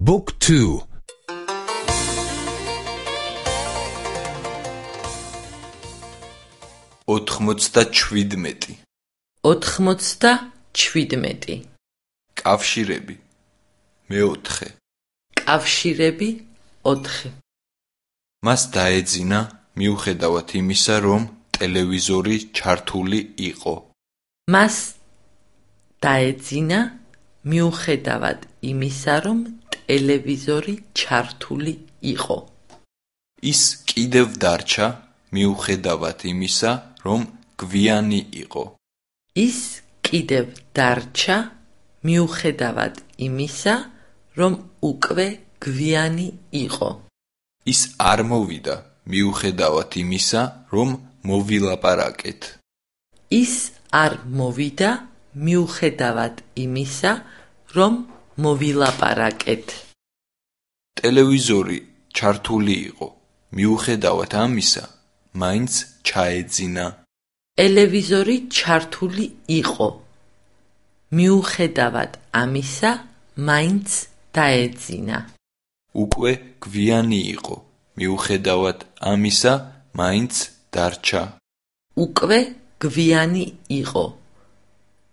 Book 2 97 97 კავშირები. მეოთხე. კავშირები 4 მას დაეძინა მიუხედავად იმისა რომ ტელევიზორი ჩართული იყო. მას დაეძინა მიუხედავად იმისა რომ ტელევიზორი ჩართული იყო. ის კიდევ დარჩა მიუხედავად იმისა რომ გვიანი იყო. ის კიდევ დარჩა მიუხედავად იმისა რომ უკვე გვიანი იყო. ის არ მოვიდა მიუხედავად იმისა რომ მოვილაპარაკეთ. ის არ მოვიდა მიუხედავად იმისა რომ მოვილაპარაკეთ ტელევიზორი ჩართული იყო. მიუხედავად ამისა მაინც ჩაეძინა. ტელევიზორი ჩართული იყო. მიუხედავად ამისა მაინც დაეძინა. უკვე გვიანი იყო. მიუხედავად ამისა მაინც დარჩა. უკვე გვიანი იყო.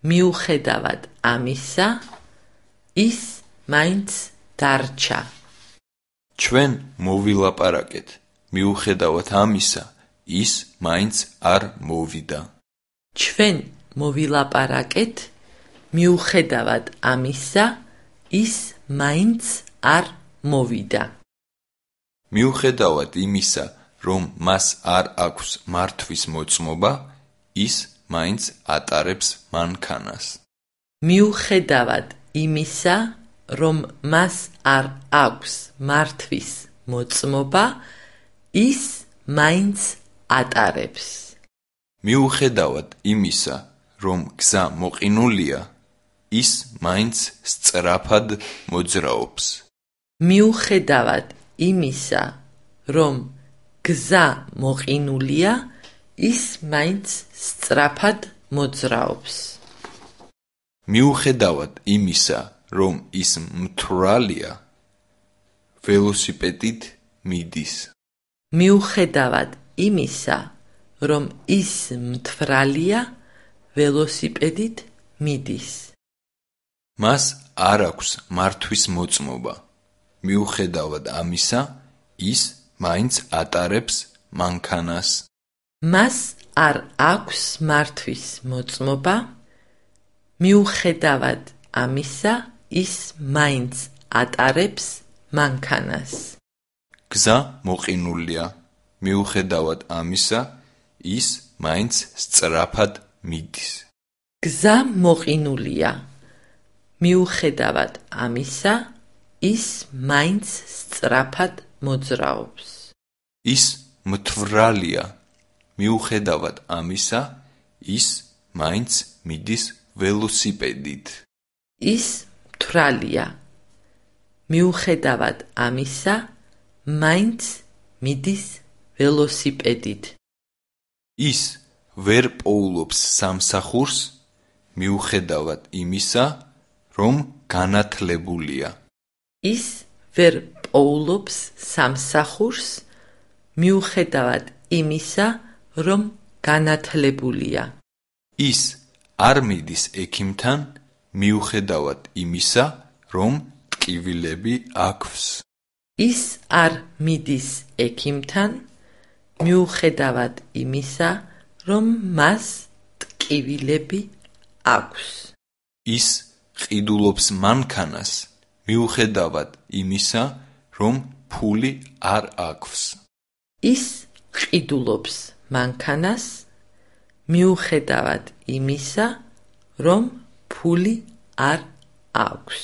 მიუხედავად ამისა ის მაინც დარჩა ჩვენ მოვილაპარაკეთ. მიუხედავად ამისა ის მაინც არ მოვიდა. ჩვენ მოვილაპარაკეთ მიუხედავად ამისა ის მაინც არ მოვიდა. მიუხედავად იმისა რომ მას არ აქვს მართვის მოწმობა ის მაინც ატარებს მანქანას. მიუხედავად იმისა რომ მას არ აქვს მართვის მოწმობა ის მაინც ატარებს. მიუხედავად იმისა რომ გზა მოყინულია ის მაინც სწრაფად მოძრაობს. მიუხედავად იმისა რომ გზა მოყინულია ის მაინც სწრაფად მოძრაობს. მიუხედავად იმისა რომ ის მთვრალია ველოსიპედით მიდის. მიუხედავად იმისა რომ ის მთვრალია ველოსიპედით მიდის. მას არ აქვს მართვის მოწმობა. მიუხედავად ამისა ის მაინც ატარებს მანქანას. მას არ აქვს მართვის მოწმობა. მიუხედავად ამისა ის მაინც ატარებს მანქანას. გზა მოყინულია. მიუხედავად ამისა ის მაინც სწრაფად მიდის. გზა მოყინულია. მიუხედავად ამისა ის მაინც სწრაფად მოძრაობს. ის მთვრალია. მიუხედავად ამისა ის მაინც მიდის ველოსიპედით. ის მთვრალია მიუხედავად ამისა მაინც მიდის ველოსიპედით. ის ვერ პოულობს სამსახურს მიუხედავად იმისა რომ განათლებულია. ის ვერ პოულობს სამსახურს მიუხედავად იმისა რომ განათლებულია. ის არ მიდის ექიმთან მიუხედავად იმისა რომ ტკივილები აქვს. ის არ მიდის ექიმთან მიუხედავად იმისა რომ მას ტკივილები აქვს. ის ყიდულობს მანქანას მიუხედავად იმისა რომ ფული არ აქვს. ის ყიდულობს მანქანას მიუხედავად იმისა რომ ფული არ აქვს.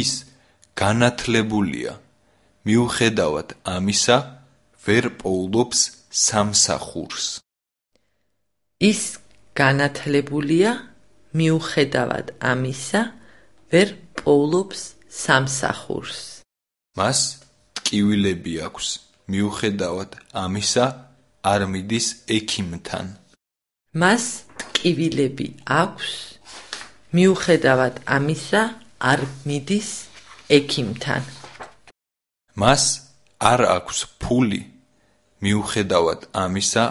ის განათლებულია. მიუხედავად ამისა ვერ პოულობს სამსახურს. ის განათლებულია მიუხედავად ამისა ვერ პოულობს სამსახურს. მას ტკივილები აქვს. მიუხედავად ამისა არ მიდის ექიმთან. მას ტკივილები აქვს მიუხედავად ამისა არ მიდის ექიმთან. მას არ აქვს ფული, მიუხედავად ამისა,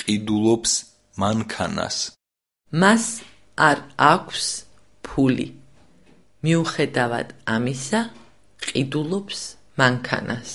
ყიდულობს მანქანას. მას არ აქვს ფული. მიუხედავად ამისა, ყიდულობს მანქანას.